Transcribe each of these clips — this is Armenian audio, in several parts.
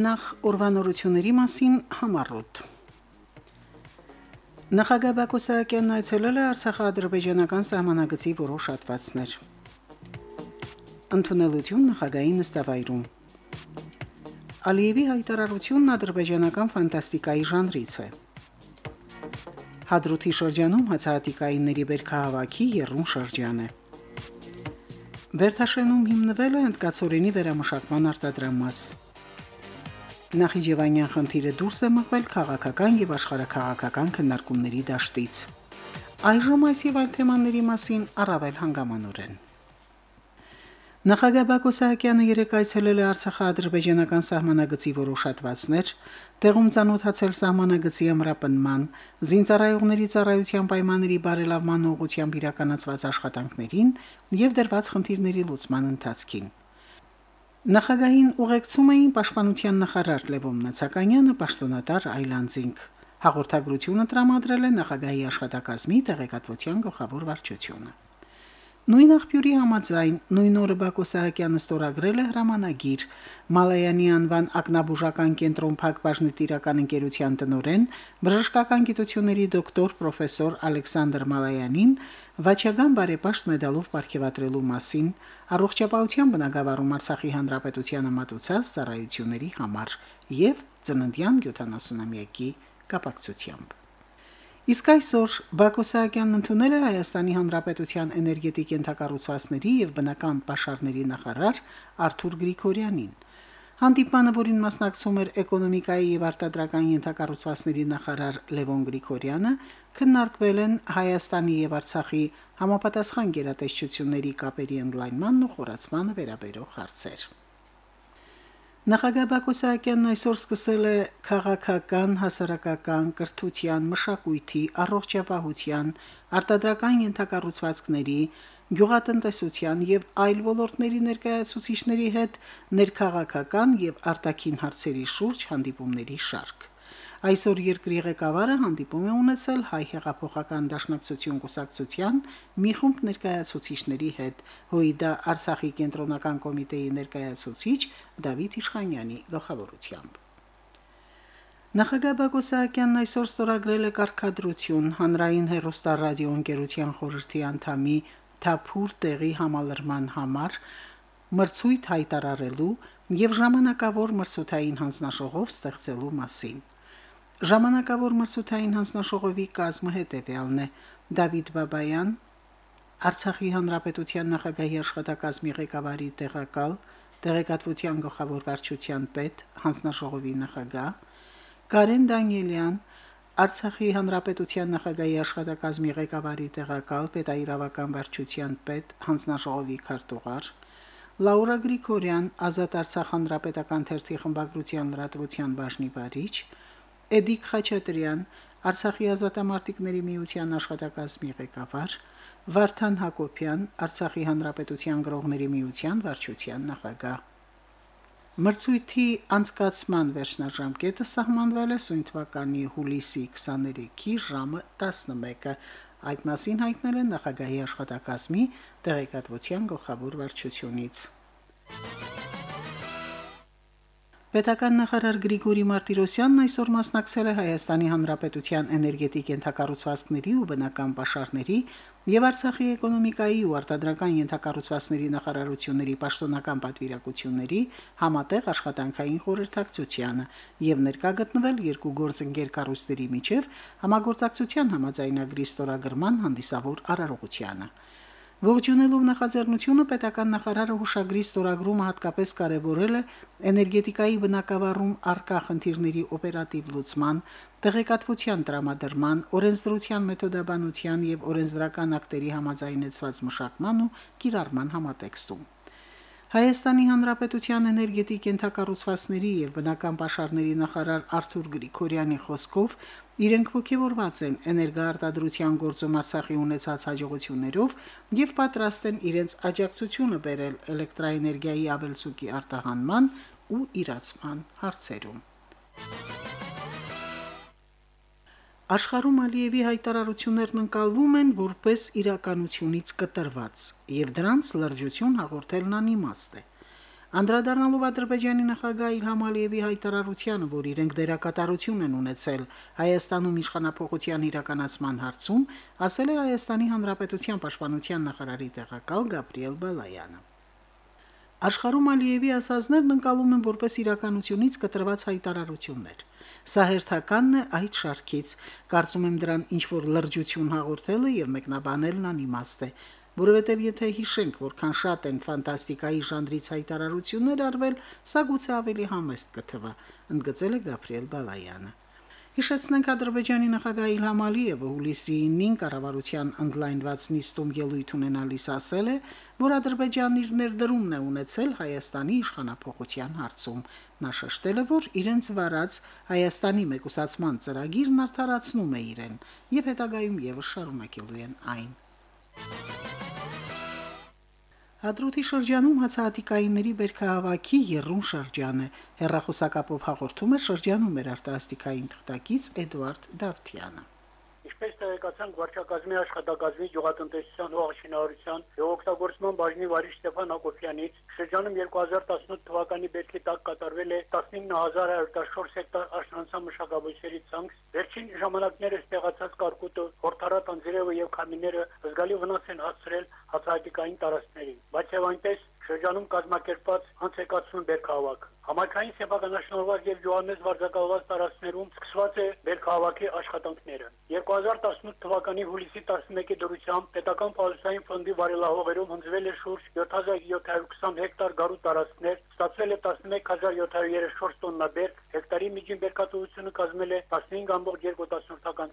Նախ ուրվանորությունների մասին համառոտ։ Նախագահ Բակո Սահակյանն այցելել է Արցախա-ադրբեջանական սահմանագծի որոշ հատվածներ։ Ընդունելություն նախագահի նստավայրում։ Ալիևի հայտարարությունն ադրբեջանական ֆանտաստիկայի ժանրից է։ Հադրութի շրջանում հացահատիկայինների βέρքահավաքի երրում շրջան է։ Վերթաշենում հիմնվել է ընդկացորենի վերամշակման արտադրամաս։ մաս Նախիջևանյան խնդիրը դուրս է մղվել քաղաքական եւ աշխարհակաղակական քննարկումների դաշտից։ Այժմ այս եւ այլ թեմաների մասին առավել հանգամանորեն։ Նախագահ Բակո Սահակյանը երեկ այցելել է Արցախա-ադրբեջանական սահմանագծի որոշ հատվածներ, տեղում ցանոթացել սահմանագծի ամրապնման, զինծառայողների ծառայության պայմանների բարելավման ուղղությամբ իրականացված աշխատանքներին եւ դրված խնդիրների լուծման ընթացքին։ Նախագահին ուղեկցում էին Պաշտպանության նախարար Լևոն Նացականյանը, պաշտոնատար Այլանդզինգ։ Հաղորդագրությունը տրամադրել է նախագահի աշխատակազմի տեղեկատվության գլխավոր վարչությունը։ Նույն աղբյուրի համաձայն նույն օրը Բակո Սահակյանը ստորագրել է հրամանագիր Մալայանի անվան ակնաբուժական կենտրոն Փակ բաժնետիրական ընկերության տնորեն բժշկական գիտությունների դոկտոր պրոֆեսոր Ալեքսանդր Մալայանին Վաչագան բարեպաշտ մեդալով ապարգևատրելու մասին առողջապահության բնագավառում Արցախի հանրապետության մատուցած ծառայությունների համար եւ ծննդյան 70-ամյակի կապակցությամբ Իսկ այսօր Բակո Սահակյանն ընդունել է Հայաստանի Հանրապետության էներգետիկ ենթակառուցվածքների եւ բնական պաշարների նախարար Արթուր Գրիգորյանին։ Հանդիպանը, որին մասնակցում էր էկոնոմիկայի եւ արտադրական ենթակառուցվածքների նախարար Լևոն Գրիգորյանը, քննարկվել են Հայաստանի եւ Արցախի համապատասխան գերատեսչությունների կապերի ընդլայնմանն ու խորացմանը վերաբերող հարցեր։ Նախագահ Բակո Սահակյանն այսօր սկսել է քաղաքական, հասարակական, կրթության, մշակույթի, առողջապահության, արտադրական ենթակառուցվածքների, գյուղատնտեսության եւ այլ ոլորտների ներկայացուցիչների հետ ներքաղաքական եւ արտաքին հարցերի շուրջ հանդիպումների շարք։ Այսօր երկրի ղեկավարը հանդիպում է ունեցել հայ հեղափոխական դաշնակցություն կուսակցության մի խումբ ներկայացուցիչների հետ, հույդա Արցախի կենտրոնական կոմիտեի ներկայացուցիչ Դավիթ Իշխանյանի գլխավորությամբ։ Նախագահ Բակո Սահակյանն այսօր ստորագրել է կարգադրություն հանրային հերոստարադիո ընկերության խորհրդի անդամի Թափուր տեղի համալրման համար մրցույթ հայտարարելու եւ ժամանակավոր մրցութային հանձնաշողով ստեղծելու մասին։ Ժամանակավոր մրցութային հանձնաշողովի կազմը հետևյալն է. Դավիթ Բաբայան, Արցախի հանրապետության նախագահի աշխատակազմի ղեկավարի տեղակալ, տեղեկատվության գլխավոր վարչության պետ, հանձնաշողովի նախագահ, Կարեն Դանիելյան, Արցախի հանրապետության նախագահի աշխատակազմի ղեկավարի տեղակալ, պետաիրավական վարչության պետ, հանձնաշողովի քարտուղար, Լաուրա Գրիգորյան, Ազատ Արցախ հանրապետական թերթի խմբագրության լրատվության բաժնի վարիչ, Էդիկ Խաչատրյան, Արցախի ազատամարտիկների միության աշխատակազմի ղեկավար, Վարդան Հակոբյան, Արցախի հանրապետության գրողների միության վարչության նախագահ։ Մրցույթի անցկացման վերջնաժամկետը սահմանվել է սույն թվականի հուլիսի 23-ի ժամը 11-ը։ Այդ մասին հայտնել են նախագահի աշխատակազմի տեղեկատվության գլխավոր վարչությունից։ Պետական նախարար Գրիգորի Մարտիրոսյանն այսօր մասնակցել է Հայաստանի Հանրապետության էներգետիկ ենթակառուցվածքների ու բնական պաշարների եւ Արցախի էկոնոմիկայի ու արտադրական ենթակառուցվածքների նախարարությունների պաշտոնական պատվիրակությունների համատեղ աշխատանքային խորհրդակցությանը եւ ներկա գտնվել երկու գործընկեր կառույցների միջև համագործակցության համաձայնագրի ստորագրման հանդիսավոր արարողությանը։ Ողջունելով նախաձեռնությունը պետական նախարարը հուշագրի ստորագրումը հատկապես կարևորել է էներգետիկայի բնակավարում արկա խնդիրների օպերատիվ լուծման, տեղեկատվության տրամադրման, օրենսդրության մեթոդաբանության եւ օրենսդրական ակտերի համաձայնեցված մշակման ու կիրառման համատեքստում։ Հայաստանի Հանրապետության էներգետիկ ենթակառուցվածքների եւ բնական պաշարների նախարար Արթուր Գրիգորյանի խոսքով Իրենք ողջորված են էներգոարտադրության գործում Արցախի ունեցած հաջողություններով եւ պատրաստ են իրենց աջակցությունը բերել էլեկտրաէներգիայի ավելցուկի արտահանման ու իրացման հարցերում։ Աշխարհում Ալիևի հայտարարություններն ընկալվում են որպես իրականությունից կտրված, եւ դրանց լրջություն հաղորդելն անիմաստ է։ Անդրադառնալով Ադրբեջանի նախագահ Իլհամ Ալիևի հայտարարությանը, որ իրենք դերակատարություն են ունեցել Հայաստանում իշխանապողության իրականացման հարցում, ասել է Հայաստանի Հանրապետության պաշտպանության նախարարի տեղակալ Գաբրիել Բալայանը։ Աշխարհում Ալիևի ասածներն ընկալում են որպես իրականությունից կտրված հայտարարություններ։ Սա հերթականն է այդ շարքից։ Կարծում եմ դրան ինչ որ լրջություն հաղորդելը եւ մեկնաբանելն անիմաստ է որովհետև եթե հիշենք, որքան շատ են ֆանտաստիկայի ժանրից հայտարարություններ արվել, սա գուցե ավելի համեստ կթվա, ընդգծել է Գաբրիել Բալայանը։ Հիշեցնենք Ադրբեջանի նախագահ Իլհամ Ալիևը հուլիսի 9-ին կառավարության ընդլայնված նիստում ելույթ ունենալիս ասել է, որ Ադրբեջանն իր ներդրումն է ունեցել Հայաստանի իշխանապողության հարցում։ Նա շեշտել է, որ իրենց վարած Հայաստանի մեկուսացման ծրագիրն արդարացնում է իրեն եւ հետագայում եւս շարունակելու են այն։ Հադրութի շրջանում հացահատիկայինների բերքահավաքի երրում շրջան է։ Հերրախոսակապով հաղորդում է շրջանում մեր արտահաստիկային թղթակից Էդուարդ Դավթյանը։ Ինչպես տեղեկացանք վարչակազմի աշխատակազմի գյուղատնտեսության հողաշինարարության եւ օգտագործման բաժնի վարիչ Ստեփան Հակոբյանից շրջանում 2018 թվականի բերքի տակ կատարվել է 19114 հեկտար աշնանցամշակաբույսերի ցանց։ Վերջին ժամանակներս տեղացած կարկուտը, հորթարատ անձրևը եւ քամիները զգալի վնաս են հասցրել հացահատիկային տարածքներին։ Բայց եւ այնպես շրջանում կազմակերպված անցեկացում բերքահավաք։ Համայնքային սեփականաշնորհված եւ Ջոհաննես վարձակալված տարածքներում սկսված է բերքահավաքի աշխատանքները։ 2018 թվականի հուլիսի 11-ի դրությամբ պետական պաշտային ֆոնդի վարելահողերում հնձվել է շուրջ 7720 հեկտար գարու տարածքներ, ստացվել է 11734 տոննա բերք, հեկտարի միջին բերքատվությունը կազմել է 15.2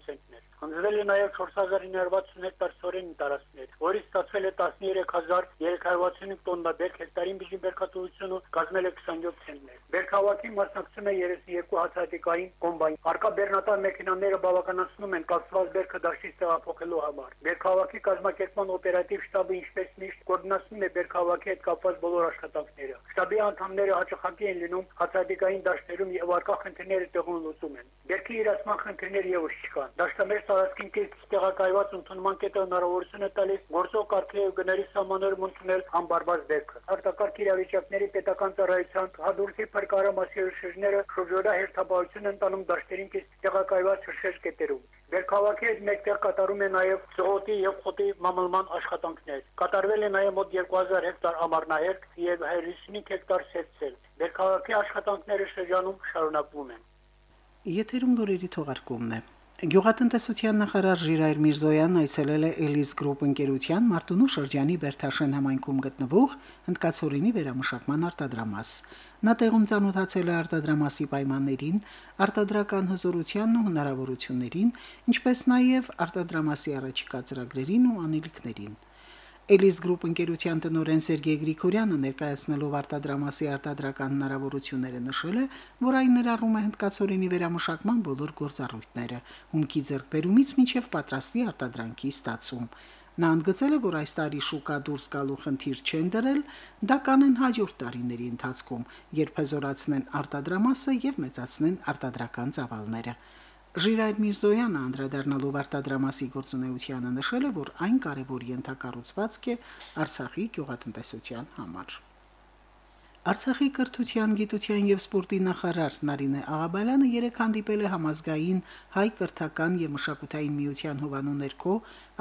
ցենտներ։ Հնձվել է նաև 4960 հեկտար սորենի տարածքներ, որից ստացվել է 13365 տոննա բերք, հեկտարի միջին բերքատվությունը կազմել է 27 ցենտներ։ Բերքահավաքի մասնակցում է 32 հացահատիկային կոմբայն։ Արկա բեռնատար մեքենաները բավականացնում են կացված բերքը դաշտից տեղափոխելու համար։ Բերքահավաքի կազմակերպման օպերատիվ շտաբը ինչպես միշտ կոորդինացնում է բերքահավաքի հետ կապված բոլոր աշխատանքները։ Շտաբի անդամները հաճախակի են լինում հացահատիկային դաշտերում եւ արկա խնդիրները տեղում լուծում են։ Բերքի իրացման խնդիրներ եւս չկան։ Դաշտամեր տարածքին կից տեղակայված ընդունման կետը հնարավորություն է տալիս գործող կարգի եւ գների սահմաններում ընդունել համբարված բերքը։ Արտակարգ իրավիճակների պետական ծառայության հադուրքի փրկարը մասերշիժները շրջօրա հերթապահություն են տանում դաշտերին կից տեղակայված հրշեջ կետերում։ Բերքահավաքի հետ մեկտեղ կատարում է նաև ծղոտի եւ խոտի մամլման աշխատանքներ։ Կատարվել է նաև մոտ 2000 հեկտար ամառնահերք եւ 55 հեկտար սերծել։ Բերքահավաքի աշխատանքները շրջանում շարունակվում են։ Եթերում դուրերի թողարկումն է։ Գյուղատնտեսության նախարար Ժիրայր Միրզոյանն այցելել է Ellis Group ընկերության Մարտունու շրջանի Բերթաշեն համայնքում գտնվող հնդկացորինի վերամշակման արտադրամաս։ Նա տեղում ցանոթացել է արտադրամասի պայմաններին, արտադրական հզորությանն ու հնարավորություններին, ինչպես նաև արտադրամասի առաջիկա ծրագրերին ու անելիքներին։ Էլիս Group ընկերության տնօրեն Սերգեյ Գրիգորյանը ներկայացնելով արտադրամասի արտադրական հնարավորությունները նշել է, որ այն ներառում է հնդկացորենի վերամշակման բոլոր գործառույթները՝ հումքի ձեռքբերումից մինչև պատրաստի արտադրանքի ստացում։ Նա ընդգծել է, որ այս տարի շուկա դուրս գալու խնդիր չեն դրել, դա կանեն հաջորդ տարիների ընթացքում, երբ հզորացնեն արտադրամասը եւ մեծացնեն արտադրական ծավալները։ Ժիրայր Միրզոյանը անդրադառնալով արտադրամասի գործունեությանը նշել է, որ այն կարևոր ենթակառուցվածք է Արցախի գյուղատնտեսության համար։ Արցախի կրթության, գիտության եւ սպորտի նախարար Նարինե Աղաբալյանը երեք հանդիպել է համազգային հայ կրթական եւ մշակութային միության հովանու ներքո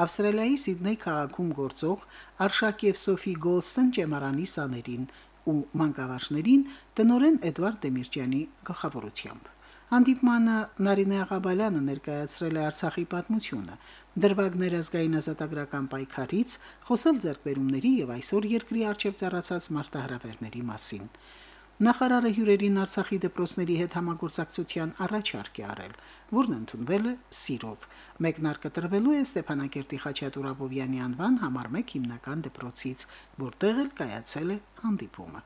Ավստրալիայի Սիդնեյ քաղաքում գործող Արշակ եւ Սոֆի Գոլստեն ճեմարանի սաներին ու մանկավարժներին տնորեն Էդվարդ Դեմիրճյանի գլխավորությամբ։ Հանդիպմանը Նարինե Աղաբալյանը ներկայացրել է Արցախի պատմությունը, դրվագներ ազգային ազատագրական պայքարից, խոսել ձեռքբերումների եւ այսօր երկրի արչեւ ծառացած մարտահրավերների մասին։ Նախարարը հյուրերին Արցախի դպրոցների հետ համագործակցության առաջարկ է արել, որն ընդունվել է սիրով։ Մեկնարկը տրվելու է Ստեփանակերտի Խաչատուր Աբովյանի անվան համար 1 հիմնական դպրոցից, որտեղ էլ կայացել է հանդիպումը։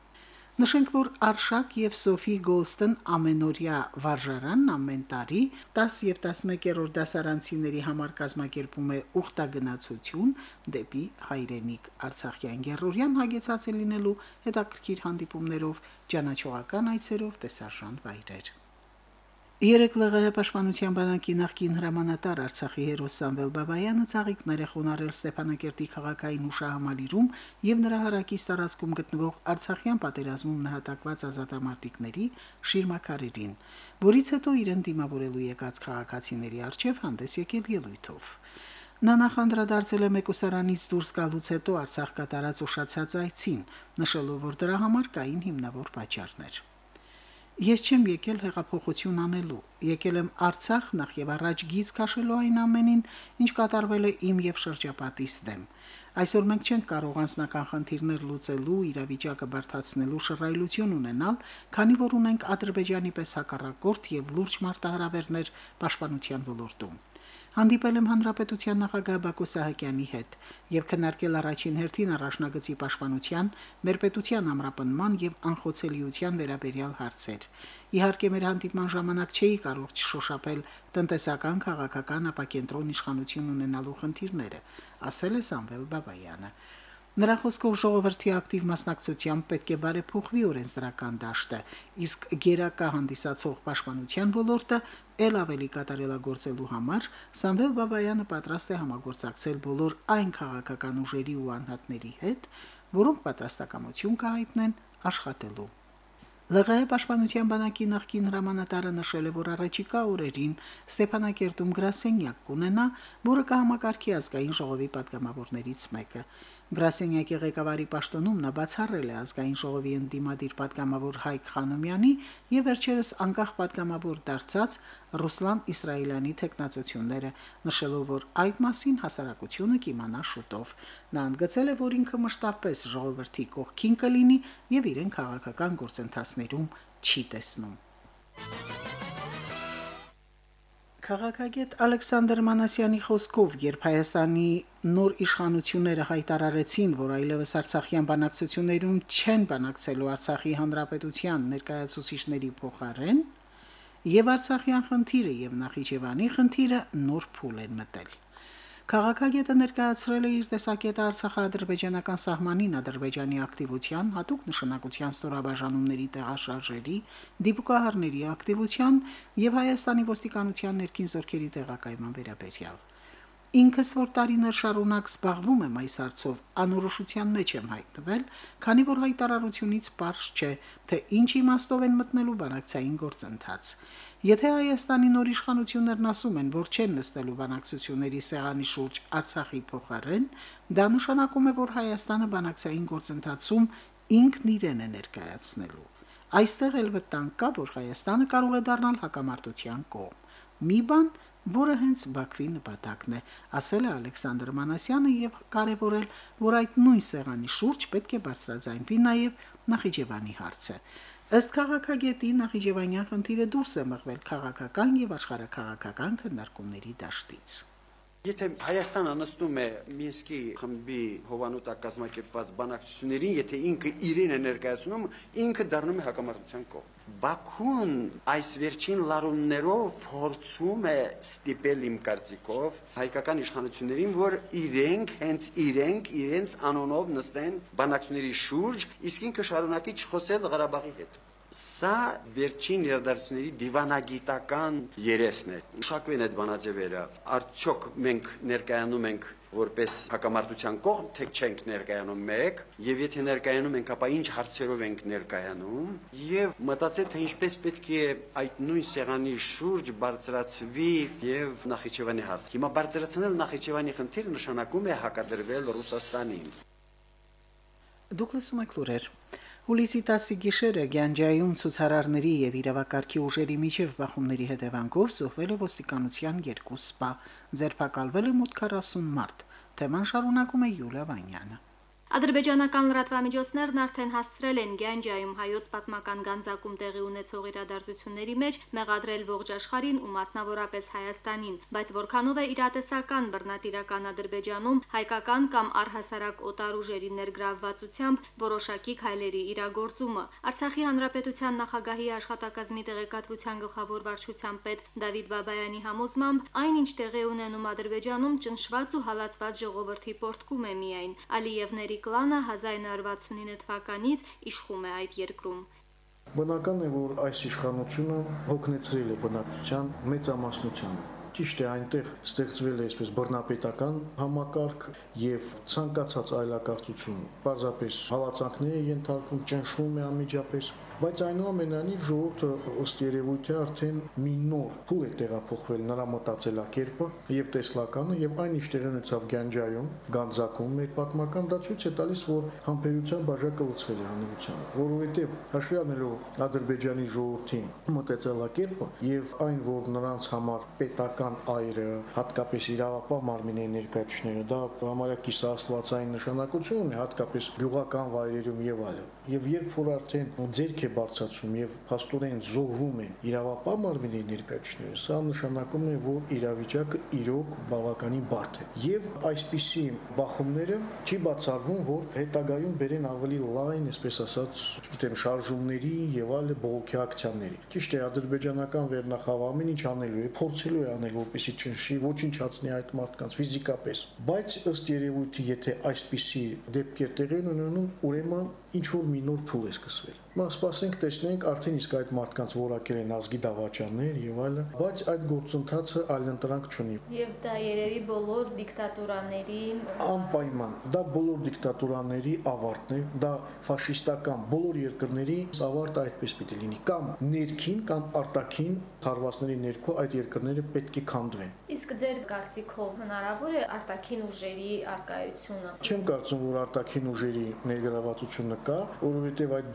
Նշենք, որ Արշակ եւ Սոֆի Գոլստեն ամենօրյա վարժարանն ամեն տարի 10 եւ 11-րդ դասարանցիների համար կազմակերպում է ուխտագնացություն դեպի հայրենիք Արցախյան Գերորյան հագեցած լինելու հետաքրքիր հանդիպումներով, ճանաչողական այցերով տեսարժան վայրեր։ Երեք ԼՂՀ պաշտպանության բանակի նախկին հրամանատար Արցախի հերոս Սամվել Բաբայանը ցաղիկներ է խոնարել Ստեփանակերտի քաղաքային հուշահամալիրում եւ նրա հարակից տարածքում գտնվող Արցախյան պատերազմում նահատակված ազատամարտիկների շիրմակարերին, որից հետո իրեն դիմավորելու եկած քաղաքացիների արչեւ հանդես եկել ելույթով։ Նա նախանդրադարձել է մեկուսարանից դուրս գալուց հետո Արցախ կատարած ուշացած այցին, նշելով, որ դրա համար կային հիմնավոր պատճառներ։ Ես չեմ եկել հեղափոխություն անելու։ Եկել եմ Արցախ նախ եւ առաջ գիծ քաշելու այն ամենին, ինչ կատարվել է իմ եւ շրջապատիս դեմ։ Այսօր մենք չենք կարող անձնական խնդիրներ լուծելու, իրավիճակը բարթացնելու շռայլություն ունենալ, քանի որ ունենք Ադրբեջանի պես հակառակորդ եւ լուրջ մարտահրավերներ պաշտպանության ոլորտում։ Հանդիպել եմ հանրապետության նախագահ Բակո Սահակյանի հետ եւ քննարկել առաջին հերթին առաջնագծի պաշտպանության, մեր պետության ամրապնման եւ անխոցելիության վերաբերյալ հարցեր։ Իհարկե մեր հանդիպման ժամանակ չէի կարող չշոշափել տնտեսական, քաղաքական ապակենտրոն իշխանություն ունենալու խնդիրները, ասել է Սամվել Բաբայանը։ Նրա խոսքով ժողովրդի ակտիվ մասնակցությամբ պետք է բարեփոխվի օրենսդրական դաշտը, իսկ գերակա հանդիսացող պաշտպանության ոլորտը ել ավելի կատարելագործելու համար Սամվել Բաբայանը պատրաստ է համագործակցել բոլոր այն քաղաքական ուժերի ու անհատների հետ, որոնք պատրաստակամություն կհայտնեն աշխատելու։ ԼՂՀ պաշտպանության բանակի նախկին հրամանատարը նշել է, որ առաջիկա օրերին Ստեփանակերտում գրասենյակ կունենա, որը կհամակարգի ազգային ժողովի պատգամավորներից մեկը։ Գրասենյակի ղեկավարի պաշտոնում նա բացառել է ազգային ժողովի ընդդիմադիր պատգամավոր Հայկ Խանոմյանի եւ վերջերս անկախ պատգամավոր դարձած Ռուսլան Իսրայելյանի տեխնացությունները, նշելով, որ այդ մասին հասարակությունը կիմանա շուտով։ Նա ընդգծել է, որ ինքը մշտապես ժողովրդի կողքին կլինի եւ իրեն քաղաքական գործընթացներում չի տեսնում։ Քաղաքագետ Ալեքսանդր Մանասյանի խոսքով, երբ Հայաստանի նոր իշխանությունները հայտարարեցին, որ այլևս Արցախյան բանակցություններում չեն բանակցելու Արցախի հանրապետության ներկայացուցիչների փոխարեն, եւ Արցախյան խնդիրը եւ Նախիջևանի խնդիրը նոր փուլ են մտել։ Քաղաքագետը ներկայացրել է իր տեսակետը Արցախա-ադրբեջանական սահմանին Ադրբեջանի ակտիվության, հատուկ նշանակության ստորաբաժանումների տեղաշարժերի, դիպուկահարների ակտիվության եւ Հայաստանի ոստիկանության ներքին զորքերի տեղակայման վերաբերյալ։ Ինքս որ տարիներ շարունակ զբաղվում եմ այս հարցով, անորոշության մեջ եմ հայտնվել, քանի որ հայտարարությունից པարզ չէ, թե ինչ իմաստով են մտնելու բանակցային գործընթաց։ Եթե Հայաստանի նոր իշխանություններն ասում են, որ չեն նստելու բանակցությունների սեղանի շուրջ Արցախի փոխարեն, դա նշանակում է, որ Հայաստանը բանակցային գործընթացում ինքն իրեն է ներկայացնելու։ Այստեղ էլ վտանգ կա, որ Հայաստանը կարող է դառնալ հակամարտության կողմ։ Մի բան, որը հենց Բաքվի նպատակն է, ասել է Ալեքսանդր Մանասյանը եւ կարեւորել, որ այդ նույն սեղանի շուրջ պետք է բարձրաձայնվի նաեւ Նախիջևանի հարցը։ Ըստ քաղաքագետի Նախիջևանյան խնդիրը դուրս է մղվել քաղաքական եւ աշխարհակաղակական քննարկումների դաշտից։ Եթե Հայաստանը նստում է Մինսկի խմբի հովանուտակ կազմակերպված բանակցություններին, եթե ինքը իրեն է ներկայացնում, ինքը դառնում է հակամարտության կողմ։ Բաքուն այս վերջին լարումներով փորձում է ստիպել իմ կարծիքով հայկական իշխանություններին, որ իրենք հենց իրենք իրենց անոնով նստեն բանակցությունների շուրջ, իսկ ինքը շարունակի չխոսել Ղարաբաղի հետ։ Սա վերջին իրադարձությունների դիվանագիտական երեսն է։ Շակվեն այդ բանաձևերը։ Արդյոք մենք ներկայանում ենք որպես հակամարտության կողմ, թե չենք ներկայանում մեկ, եւ եթե ներկայանում ենք, ապա ինչ հարցերով ենք ներկայանում, եւ մտածել թե ինչպես պետք է այդ նույն սեղանի շուրջ բարձրացվի եւ Նախիջևանի հարց։ Հիմա բարձրացնել Նախիջևանի խնդիրը նշանակում է հակադրվել Ռուսաստանին։ Դուք լսում եք լուրեր։ Հուլիսի 10-ի գիշերը Գյանջայում ցուցարարների եւ իրավակարգի ուժերի միջև բախումների հետևանքով զոհվել է ոստիկանության երկու սպա, ձերբակալվել է մոտ 40 մարդ։ Թեման շարունակում է Յուլիա Վանյանը։ Ադրբեջանական լրատվամիջոցներն արդեն հասցրել են Գյանջայում հայոց պատմական գանձակում տեղի ունեցող իրադարձությունների մեջ մեղադրել ողջ աշխարհին ու մասնավորապես Հայաստանին, բայց որքանով է իրատեսական բռնատիրական Ադրբեջանում հայկական կամ առհասարակ օտար ուժերի ներգրավվածությամբ որոշակի քայլերի իրագործումը։ Արցախի հանրապետության նախագահի աշխատակազմի տեղեկատվության գլխավոր վարչության պետ Դավիթ Բաբայանի համոզմամբ այնինչ տեղի ունենում Ադրբեջանում ճնշված ու հալածված ժողովրդի պորտկում է միայն Ալիևների կլանը 1969 թվականից իշխում է այդ երկրում։ Բնական է, որ այս իշխանությունը հոգնեցրել է բնակչության մեծամասնությանը ճիշտ է այնտեղ ստեղծվել է այսպես բռնապետական համակարգ եւ ցանկացած այլակարծություն պարզապես հալածանքների ենթարկվում ճնշվում է անմիջապես բայց այնուամենայնիվ ժողովուրդը ըստ երևույթի արդեն մի նոր փուլ է տեղափոխվել նրա մտածելակերպը եւ տեսլականը եւ այն ինչ տեղի ունեցավ Գանջայում, Գանձակում մեր պատմական դա ցույց է տալիս, որ համբերության բաժակը լցվել է հանրությանը, որովհետեւ հաշվի առնելով Ադրբեջանի ժողովրդի մտածելակերպը եւ այն, որ նրանց համար պետական այրը, հատկապես իրավապահ մարմինների ներկայացուցիչները, դա համարյա կիսաստվածային նշանակություն ունի, հատկապես գյուղական վայրերում եւ այլն։ Եվ երբ որ արդեն ձերք է բարձրացում եւ փաստորեն զոհվում են իրավապահ մարմինների ներկայացուցիչները, սա նշանակում է, որ իրավիճակը իրոք բավականին բարդ է։ Եվ այսպիսի բախումները չի բացառվում, որ հետագայում բերեն ավելի լայն, այսպես ասած, չգիտեմ, շարժումների եւ այլ բողոքի ակցիաների։ Ճիշտ է, ադրբեջանական վերնախավը ամեն ինչ անելու է, փորձելու է անել, որպեսզի չնշի, ոչնչացնի այդ մարդկանց ֆիզիկապես։ Բայց ըստ երևույթի, եթե այսպիսի դեպքեր տեղի ունենան, ուրեմն ինչ որ մի նոր փուլ է սկսվել։ Մա սպասենք, տեսնենք, արդեն իսկ այդ մարդկանց որակել են ազգի դավաճաններ եւ այլն, բայց այդ գործընթացը այլընտրանք չունի։ Եվ դա երևի բոլոր դիկտատուրաների անպայման, դա բոլոր դիկտատուրաների ավարտն է, դա ֆաշիստական բոլոր երկրների ավարտը այդպես պիտի լինի, կամ ներքին կամ արտաքին հարվածների ներքո այդ երկրները պետք է քանդվեն։ Իսկ ձեր կարծիքով հնարավոր է արտաքին ուժերի արկայությունը։ Չեմ կարծում, որ արտաքին ուժերի ներգրավվածությունը կա, որովհետև այդ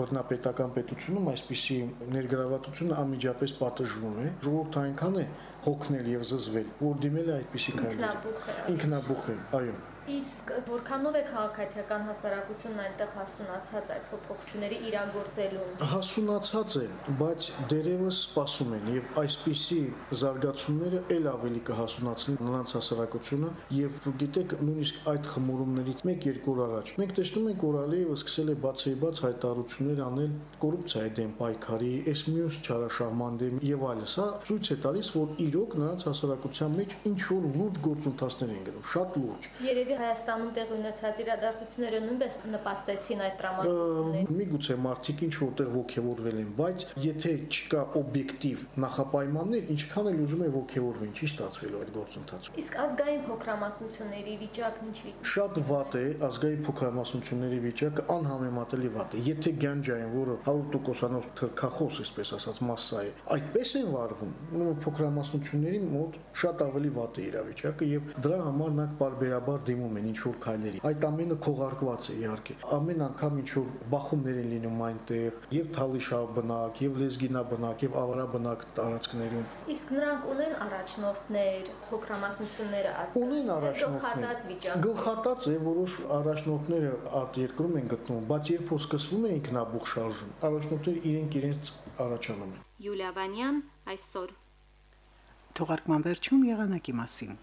բռնապետական պետությունում այսպիսի ներգրավվածությունը անմիջապես պատժվում է։ Ժողովուրդը այնքան է հոգնել եւ զզվել, որ դիմել է այդպիսի քայլերի։ Ինքնաբուխ է, այո։ Իսկ որքանով է քաղաքացիական հասարակությունն այնտեղ հասունացած այդ փոփոխությունների իրագործելուն։ Հասունացած է, բայց դերևս սպասում են եւ այսպիսի զարգացումները ել ավելի կհասունացնի նրանց հասարակությունը եւ գիտեք նույնիսկ այդ խմորումներից 1-2 օր առաջ մենք տեսնում ենք որ Ալիևը սկսել է բացեբաց հայտարարություններ անել կոռուպցիայի դեմ պայքարի, այս մյուս չարաշահման դեմ եւ այլն։ Սա ցույց է տալիս, որ իրոք նրանց հասարակության մեջ ինչ որ լուրջ գործընթացներ են գնում, շատ լուրջ։ Երևի Հայաստանում տեղ ունեցած իրադարձությունները նույնպես նպաստեցին այդ տրամադրություններին։ Միգուցե մարդիկ ինչ որտեղ ողջևորվել են, բայց եթե չկա օբյեկտիվ նախապայմաններ, ինչքան էլ ուզում է ողջևորվեն, չի ստացվելու այդ գործընթացը։ Իսկ ազգային փոքրամասնությունների վիճակն ինչի։ Շատ վատ է ազգային փոքրամասնությունների վիճակը անհամեմատելի վատ է։ Եթե Գանջային, որը 100%-անոց թրքախոս, այսպես ասած, մասսա է, այդպես են վարվում, ու փոքրամասնությունների մոտ շատ ավելի վատ է իրավիճակը եւ դրա համար նա բարբերաբար դիմում են ինչ որ քայլերի։ Այդ ամենը քողարկված է իհարկե։ Ամեն անգամ ինչ որ բախումներ են լինում այնտեղ, եւ թալիշա բնակ, եւ լեզգինա բնակ, եւ ավարա բնակ տարածքներում։ Իսկ նրանք ունեն առաջնորդներ, փոքրամասնությունները ազգային։ Ունեն առաջնորդներ։ Գլխատած վիճակ։ Գլխատած է, որոշ առաջնորդները արտերկրում են գտնվում, բայց երբ որ սկսվում է ինքնաբուխ շարժում, առաջնորդները իրենք իրենց առաջանում են։ Յուլիա Վանյան այսօր Թողարկման վերջում եղանակի մասին։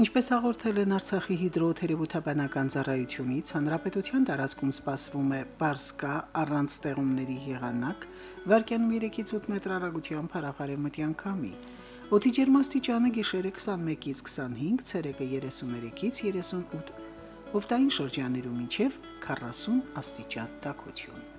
Ինչպես հաղորդել են Արցախի հիդրոթերապևտաբանական ծառայությունից, հանրապետության տարածքում սպասվում է բարձկա առանց ստեղումների եղանակ, վարկյանում 3-ից 8 մետր հեռագությամբ հարավարեմտյան քամի։ Օդի ջերմաստիճանը գիշերը 21-ից 25, ցերեկը 33-ից 38 օդային շրջաներում մինչև 40 աստիճան տաքություն։